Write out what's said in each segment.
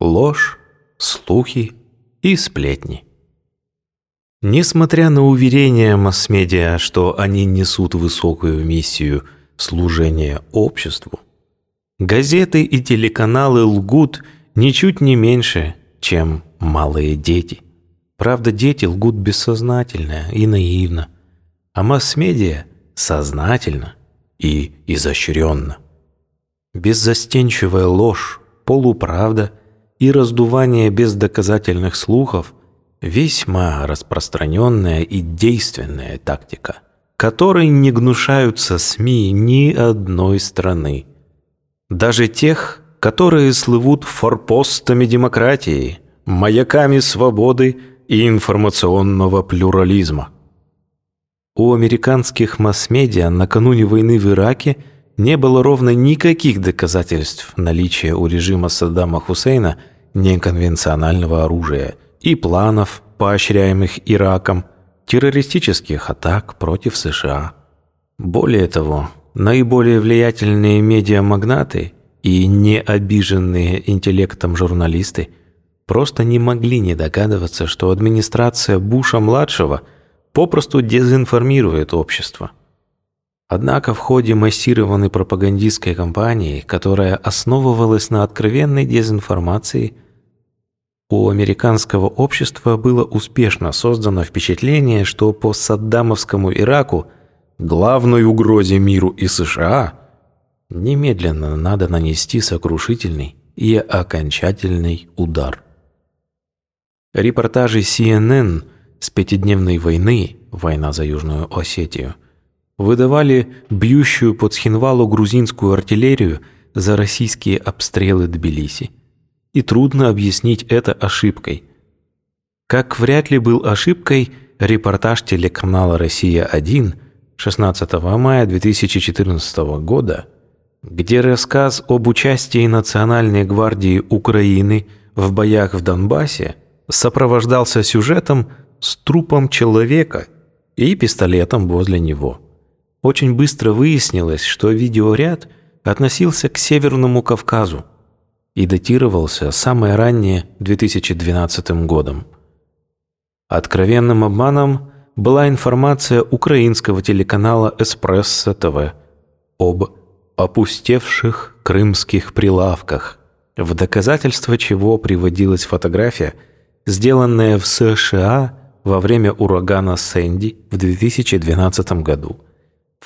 ложь, слухи и сплетни. Несмотря на уверения масс-медиа, что они несут высокую миссию служения обществу, газеты и телеканалы лгут ничуть не меньше, чем малые дети. Правда, дети лгут бессознательно и наивно, а масс-медиа сознательно и изощренно. Беззастенчивая ложь, полуправда и раздувание бездоказательных слухов – весьма распространенная и действенная тактика, которой не гнушаются СМИ ни одной страны. Даже тех, которые слывут форпостами демократии, маяками свободы и информационного плюрализма. У американских масс-медиа накануне войны в Ираке – не было ровно никаких доказательств наличия у режима Саддама Хусейна неконвенционального оружия и планов, поощряемых Ираком, террористических атак против США. Более того, наиболее влиятельные медиамагнаты и необиженные интеллектом журналисты просто не могли не догадываться, что администрация Буша-младшего попросту дезинформирует общество – Однако в ходе массированной пропагандистской кампании, которая основывалась на откровенной дезинформации, у американского общества было успешно создано впечатление, что по Саддамовскому Ираку, главной угрозе миру и США, немедленно надо нанести сокрушительный и окончательный удар. Репортажи CNN с пятидневной войны «Война за Южную Осетию» выдавали бьющую под Схинвалу грузинскую артиллерию за российские обстрелы Тбилиси. И трудно объяснить это ошибкой. Как вряд ли был ошибкой репортаж телеканала «Россия-1» 16 мая 2014 года, где рассказ об участии Национальной гвардии Украины в боях в Донбассе сопровождался сюжетом с трупом человека и пистолетом возле него. Очень быстро выяснилось, что видеоряд относился к Северному Кавказу и датировался самое раннее 2012 годом. Откровенным обманом была информация украинского телеканала «Эспрессо ТВ» об опустевших крымских прилавках, в доказательство чего приводилась фотография, сделанная в США во время урагана Сэнди в 2012 году –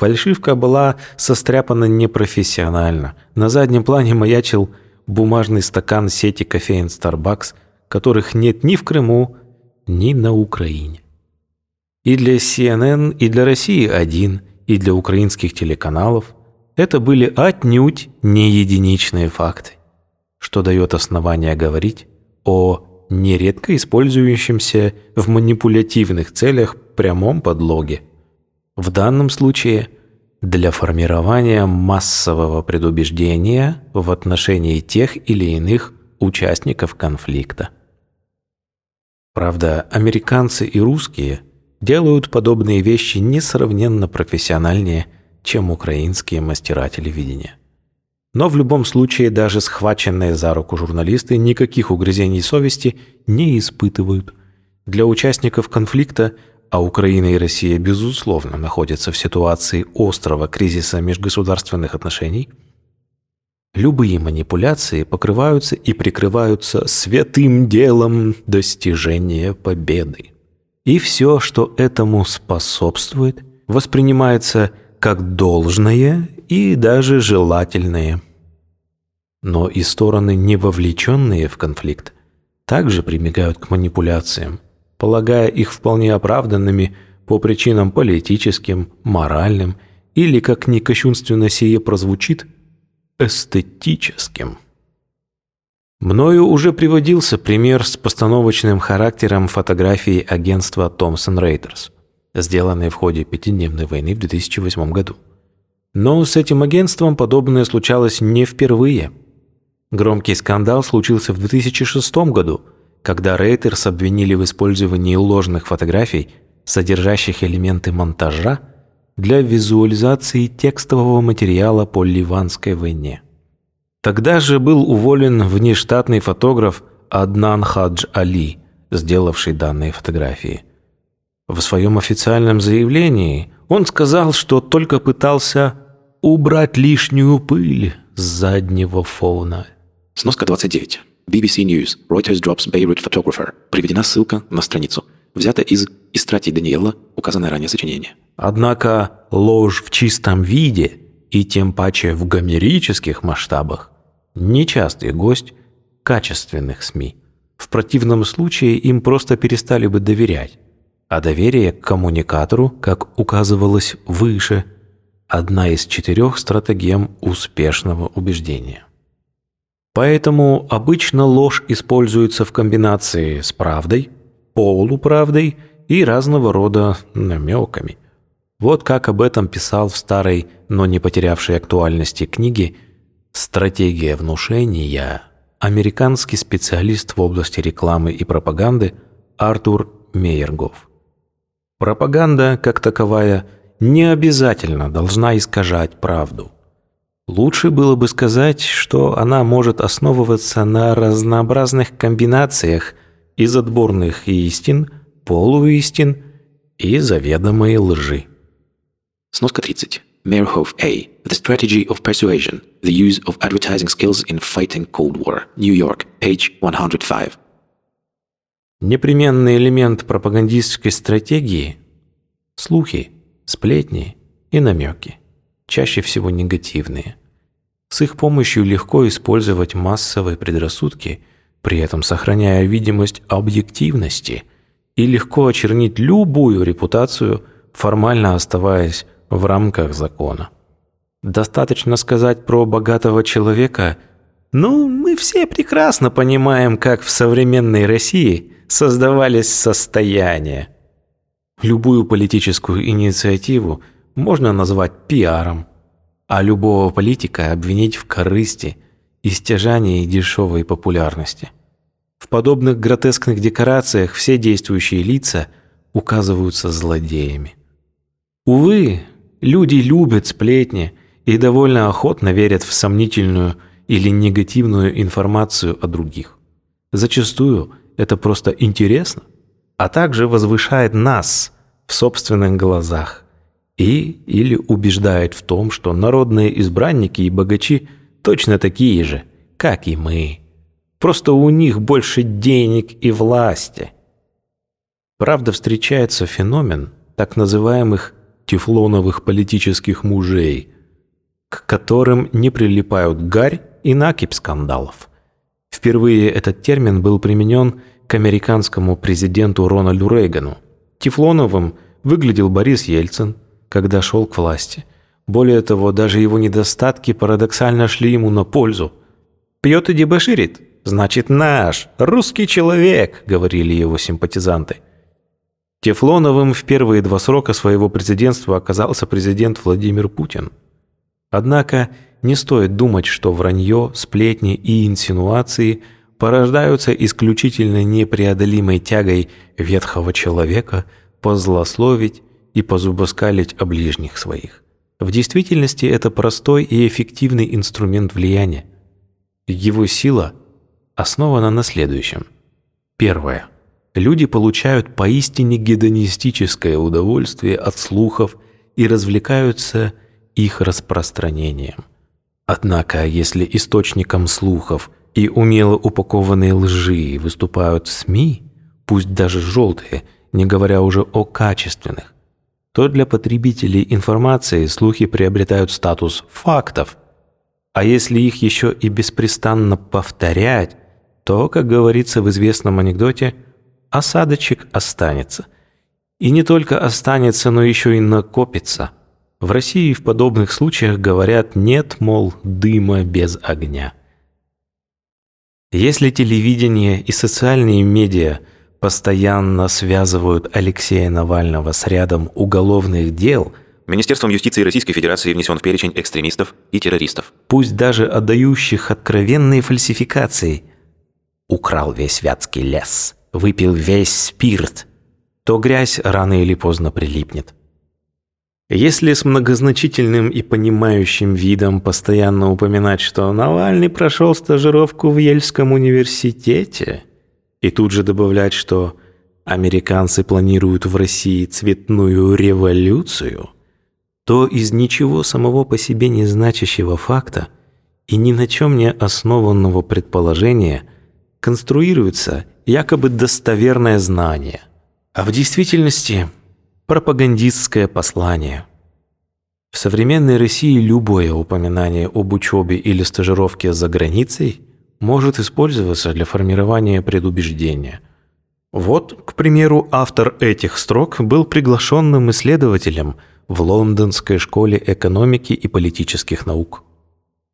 Фальшивка была состряпана непрофессионально. На заднем плане маячил бумажный стакан сети кофеин Starbucks, которых нет ни в Крыму, ни на Украине. И для CNN, и для России один, и для украинских телеканалов это были отнюдь не единичные факты, что дает основание говорить о нередко использующемся в манипулятивных целях прямом подлоге – в данном случае для формирования массового предубеждения в отношении тех или иных участников конфликта. Правда, американцы и русские делают подобные вещи несравненно профессиональнее, чем украинские мастера телевидения. Но в любом случае даже схваченные за руку журналисты никаких угрызений совести не испытывают. Для участников конфликта – а Украина и Россия, безусловно, находятся в ситуации острого кризиса межгосударственных отношений, любые манипуляции покрываются и прикрываются святым делом достижения победы. И все, что этому способствует, воспринимается как должное и даже желательное. Но и стороны, не вовлеченные в конфликт, также прибегают к манипуляциям – полагая их вполне оправданными по причинам политическим, моральным или, как ни кощунственно сие прозвучит, эстетическим. Мною уже приводился пример с постановочным характером фотографии агентства Thomson Reuters, сделанной в ходе пятидневной войны в 2008 году. Но с этим агентством подобное случалось не впервые. Громкий скандал случился в 2006 году – когда Рейтерс обвинили в использовании ложных фотографий, содержащих элементы монтажа, для визуализации текстового материала по Ливанской войне. Тогда же был уволен внештатный фотограф Аднан Хадж Али, сделавший данные фотографии. В своем официальном заявлении он сказал, что только пытался убрать лишнюю пыль с заднего фона. Сноска 29. BBC News. Reuters drops Beirut photographer. Приведена ссылка на страницу. Взята из «Истратий Даниэла», указанное ранее сочинение. Однако ложь в чистом виде, и тем паче в гомерических масштабах, нечастый гость качественных СМИ. В противном случае им просто перестали бы доверять. А доверие к коммуникатору, как указывалось выше, одна из четырех стратегем успешного убеждения. Поэтому обычно ложь используется в комбинации с правдой, полуправдой и разного рода намеками. Вот как об этом писал в старой, но не потерявшей актуальности книге «Стратегия внушения» американский специалист в области рекламы и пропаганды Артур Мейергов. Пропаганда, как таковая, не обязательно должна искажать правду. Лучше было бы сказать, что она может основываться на разнообразных комбинациях из отборных истин, полуистин и заведомой лжи. Сноска 30. Meyerhoff A. The Strategy of Persuasion. The Use of Advertising Skills in Fighting Cold War. New York. Page 105. Непременный элемент пропагандистской стратегии – слухи, сплетни и намеки, чаще всего негативные. С их помощью легко использовать массовые предрассудки, при этом сохраняя видимость объективности, и легко очернить любую репутацию, формально оставаясь в рамках закона. Достаточно сказать про богатого человека «Ну, мы все прекрасно понимаем, как в современной России создавались состояния». Любую политическую инициативу можно назвать пиаром, а любого политика обвинить в корысти, истяжании дешевой популярности. В подобных гротескных декорациях все действующие лица указываются злодеями. Увы, Люди любят сплетни и довольно охотно верят в сомнительную или негативную информацию о других. Зачастую это просто интересно, а также возвышает нас в собственных глазах и или убеждает в том, что народные избранники и богачи точно такие же, как и мы. Просто у них больше денег и власти. Правда, встречается феномен так называемых тефлоновых политических мужей, к которым не прилипают гарь и накипь скандалов. Впервые этот термин был применен к американскому президенту Рональду Рейгану. Тефлоновым выглядел Борис Ельцин, когда шел к власти. Более того, даже его недостатки парадоксально шли ему на пользу. «Пьет и дебоширит, значит наш, русский человек», — говорили его симпатизанты. Тефлоновым в первые два срока своего президентства оказался президент Владимир Путин. Однако не стоит думать, что вранье, сплетни и инсинуации порождаются исключительно непреодолимой тягой ветхого человека позлословить и позубоскалить о ближних своих. В действительности это простой и эффективный инструмент влияния. Его сила основана на следующем. Первое – люди получают поистине гедонистическое удовольствие от слухов и развлекаются их распространением. Однако, если источником слухов и умело упакованные лжи выступают СМИ, пусть даже желтые, не говоря уже о качественных, то для потребителей информации слухи приобретают статус фактов. А если их еще и беспрестанно повторять, то, как говорится в известном анекдоте – осадочек останется. И не только останется, но еще и накопится. В России в подобных случаях говорят «нет, мол, дыма без огня». Если телевидение и социальные медиа постоянно связывают Алексея Навального с рядом уголовных дел, Министерством юстиции Российской Федерации внесен в перечень экстремистов и террористов. Пусть даже отдающих откровенные фальсификации, украл весь Вятский лес – выпил весь спирт, то грязь рано или поздно прилипнет. Если с многозначительным и понимающим видом постоянно упоминать, что Навальный прошел стажировку в Ельском университете, и тут же добавлять, что американцы планируют в России цветную революцию, то из ничего самого по себе не значащего факта и ни на чем не основанного предположения конструируется якобы достоверное знание, а в действительности пропагандистское послание. В современной России любое упоминание об учебе или стажировке за границей может использоваться для формирования предубеждения. Вот, к примеру, автор этих строк был приглашенным исследователем в Лондонской школе экономики и политических наук.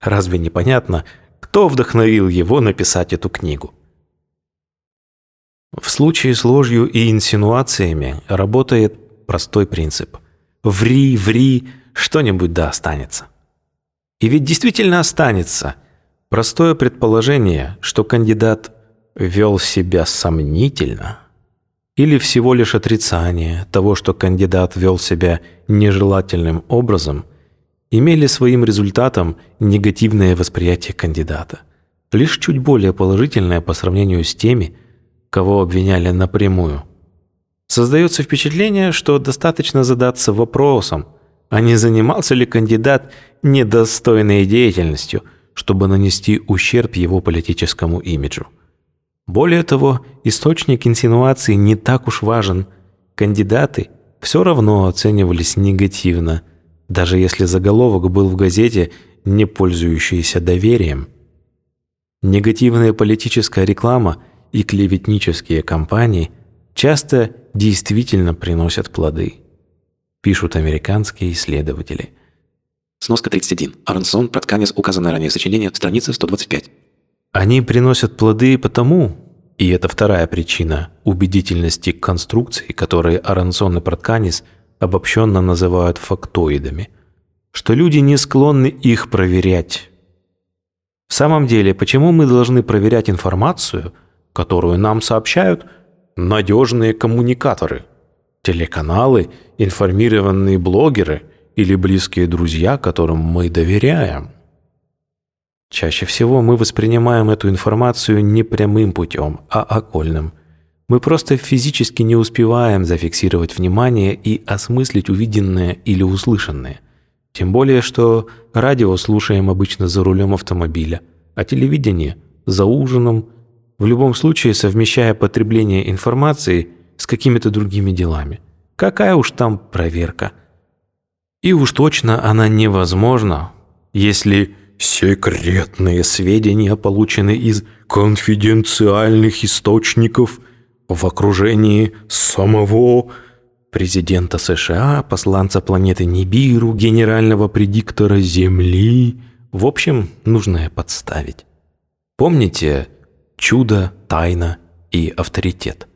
Разве не понятно, кто вдохновил его написать эту книгу? В случае с ложью и инсинуациями работает простой принцип. Ври, ври, что-нибудь да останется. И ведь действительно останется. Простое предположение, что кандидат вел себя сомнительно, или всего лишь отрицание того, что кандидат вел себя нежелательным образом, имели своим результатом негативное восприятие кандидата, лишь чуть более положительное по сравнению с теми, кого обвиняли напрямую. Создается впечатление, что достаточно задаться вопросом, а не занимался ли кандидат недостойной деятельностью, чтобы нанести ущерб его политическому имиджу. Более того, источник инсинуации не так уж важен. Кандидаты все равно оценивались негативно, даже если заголовок был в газете, не пользующийся доверием. Негативная политическая реклама – и клеветнические кампании часто действительно приносят плоды, пишут американские исследователи. Сноска 31. Аронсон, Протканец, указанное ранее сочинение, страница 125. Они приносят плоды потому, и это вторая причина убедительности конструкций, которые Аронсон и Протканец обобщенно называют фактоидами, что люди не склонны их проверять. В самом деле, почему мы должны проверять информацию – которую нам сообщают надежные коммуникаторы, телеканалы, информированные блогеры или близкие друзья, которым мы доверяем. Чаще всего мы воспринимаем эту информацию не прямым путем, а окольным. Мы просто физически не успеваем зафиксировать внимание и осмыслить увиденное или услышанное. Тем более, что радио слушаем обычно за рулем автомобиля, а телевидение – за ужином в любом случае совмещая потребление информации с какими-то другими делами. Какая уж там проверка. И уж точно она невозможна, если секретные сведения получены из конфиденциальных источников в окружении самого президента США, посланца планеты Нибиру, генерального предиктора Земли. В общем, нужно подставить. Помните, чудо, тайна и авторитет.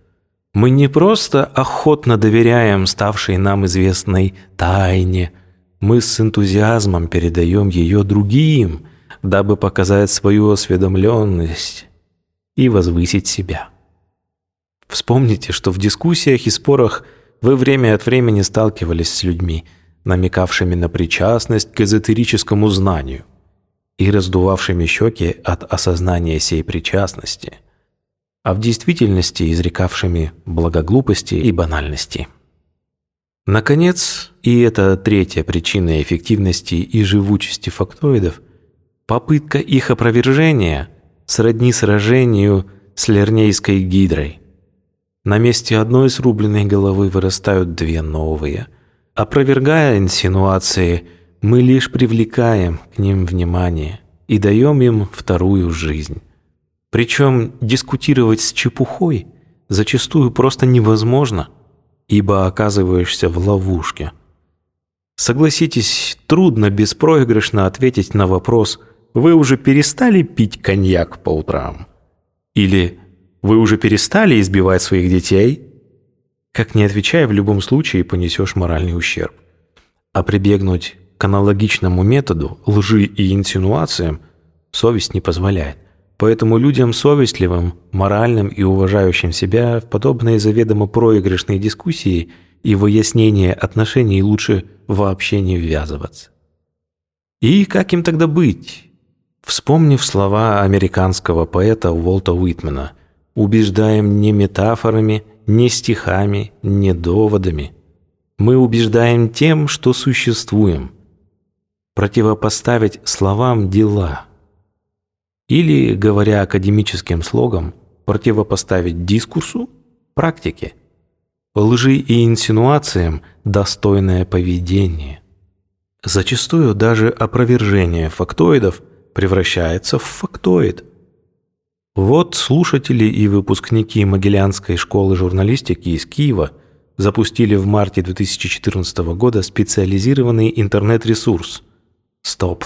Мы не просто охотно доверяем ставшей нам известной тайне, мы с энтузиазмом передаем ее другим, дабы показать свою осведомленность и возвысить себя. Вспомните, что в дискуссиях и спорах вы время от времени сталкивались с людьми, намекавшими на причастность к эзотерическому знанию и раздувавшими щеки от осознания сей причастности, а в действительности изрекавшими благоглупости и банальности. Наконец, и это третья причина эффективности и живучести фактоидов, попытка их опровержения сродни сражению с лернейской гидрой. На месте одной срубленной головы вырастают две новые. Опровергая инсинуации – мы лишь привлекаем к ним внимание и даем им вторую жизнь. Причем дискутировать с чепухой зачастую просто невозможно, ибо оказываешься в ловушке. Согласитесь, трудно беспроигрышно ответить на вопрос «Вы уже перестали пить коньяк по утрам?» Или «Вы уже перестали избивать своих детей?» Как не отвечая, в любом случае понесешь моральный ущерб. А прибегнуть к аналогичному методу, лжи и инсинуациям, совесть не позволяет. Поэтому людям совестливым, моральным и уважающим себя в подобные заведомо проигрышные дискуссии и выяснение отношений лучше вообще не ввязываться. И как им тогда быть? Вспомнив слова американского поэта Уолта Уитмена «Убеждаем не метафорами, не стихами, не доводами. Мы убеждаем тем, что существуем. Противопоставить словам дела. Или, говоря академическим слогом, противопоставить дискурсу практике. Лжи и инсинуациям достойное поведение. Зачастую даже опровержение фактоидов превращается в фактоид – вот слушатели и выпускники Могилянской школы журналистики из Киева запустили в марте 2014 года специализированный интернет-ресурс Stop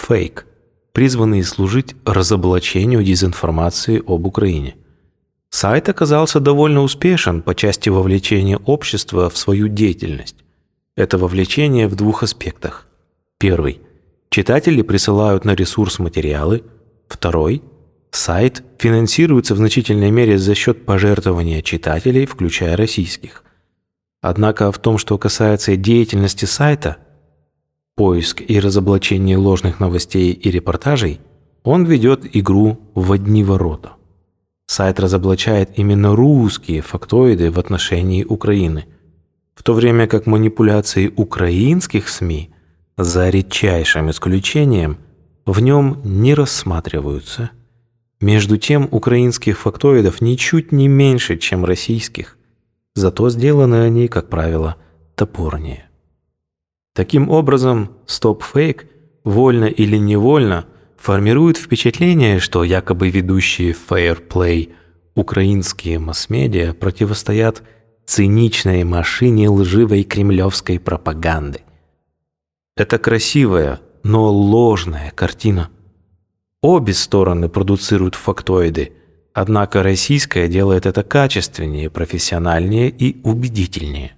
Fake, призванный служить разоблачению дезинформации об Украине. Сайт оказался довольно успешен по части вовлечения общества в свою деятельность. Это вовлечение в двух аспектах. Первый. Читатели присылают на ресурс материалы. Второй – Сайт финансируется в значительной мере за счет пожертвования читателей, включая российских. Однако в том, что касается деятельности сайта, поиск и разоблачение ложных новостей и репортажей, он ведет игру в одни ворота. Сайт разоблачает именно русские фактоиды в отношении Украины, в то время как манипуляции украинских СМИ, за редчайшим исключением, в нем не рассматриваются – между тем, украинских фактоидов ничуть не меньше, чем российских. Зато сделаны они, как правило, топорнее. Таким образом, стоп-фейк, вольно или невольно, формирует впечатление, что якобы ведущие fair play украинские масс-медиа противостоят циничной машине лживой кремлевской пропаганды. Это красивая, но ложная картина – Обе стороны продуцируют фактоиды, однако российская делает это качественнее, профессиональнее и убедительнее.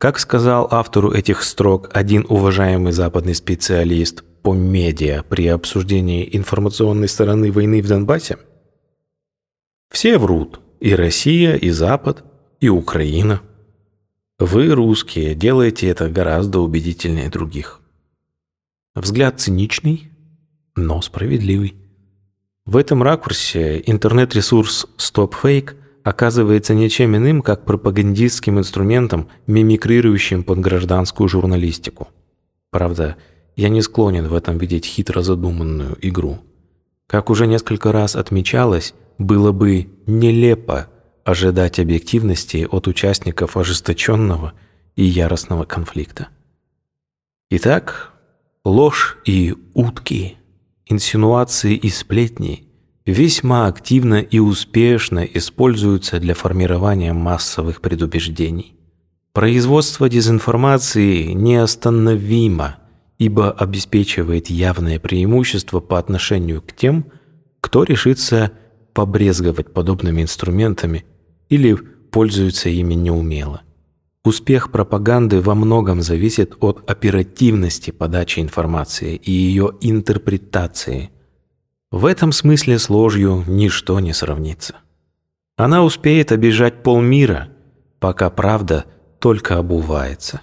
Как сказал автору этих строк один уважаемый западный специалист по медиа при обсуждении информационной стороны войны в Донбассе, все врут, и Россия, и Запад, и Украина. Вы, русские, делаете это гораздо убедительнее других. Взгляд циничный, но справедливый. В этом ракурсе интернет-ресурс StopFake оказывается ничем иным, как пропагандистским инструментом, мимикрирующим под гражданскую журналистику. Правда, я не склонен в этом видеть хитро задуманную игру. Как уже несколько раз отмечалось, было бы нелепо ожидать объективности от участников ожесточенного и яростного конфликта. Итак, ложь и утки – инсинуации и сплетни весьма активно и успешно используются для формирования массовых предубеждений. Производство дезинформации неостановимо, ибо обеспечивает явное преимущество по отношению к тем, кто решится побрезговать подобными инструментами или пользуется ими неумело. Успех пропаганды во многом зависит от оперативности подачи информации и ее интерпретации. В этом смысле с ложью ничто не сравнится. Она успеет обижать полмира, пока правда только обувается.